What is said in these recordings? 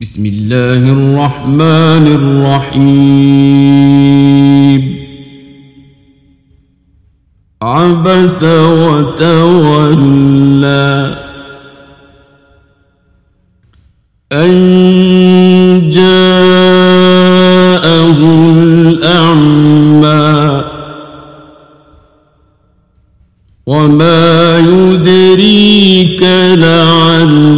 بسم الله الرحمن الرحيم عبس وتولى أن جاءه الأعمى وما يدريك لعله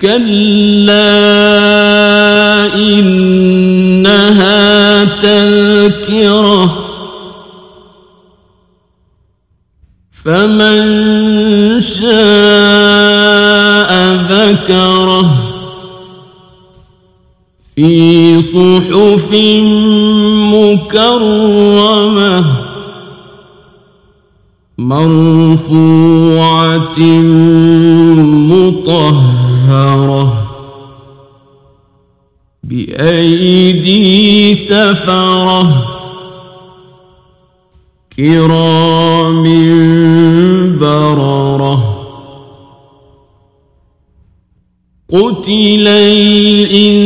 كلا إنها تذكرة فمن شاء ذكره في صحف مكرمة مرفوعة مطهرة مطهرة بأيدي سفرة كرام بررة قتل الإنسان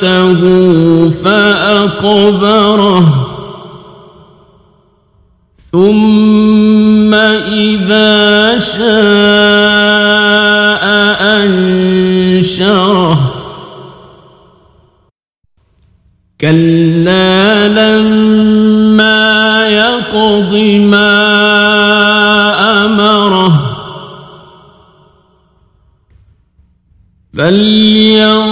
امراته فأقبره. ثم إذا شاء أنشره. كلا لما يقض ما أمره. فلينظر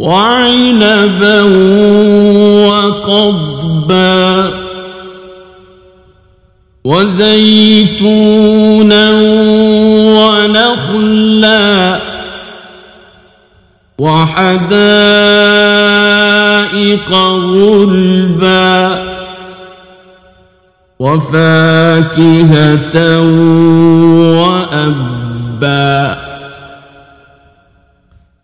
وعنبا وقضبا وزيتونا ونخلا وحدائق غلبا وفاكهة وأبا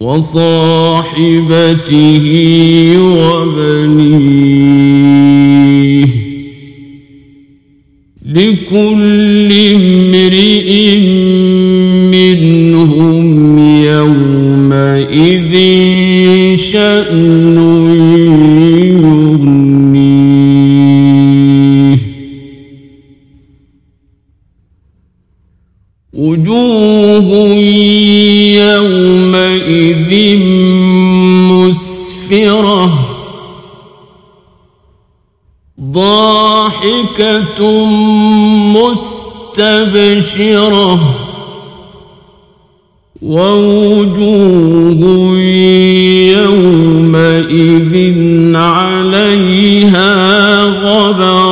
وصاحبته وبنيه لكل امرئ منهم يومئذ شأن وجوه يومئذ مسفرة. ضاحكة مستبشرة. ووجوه يومئذ عليها غبرة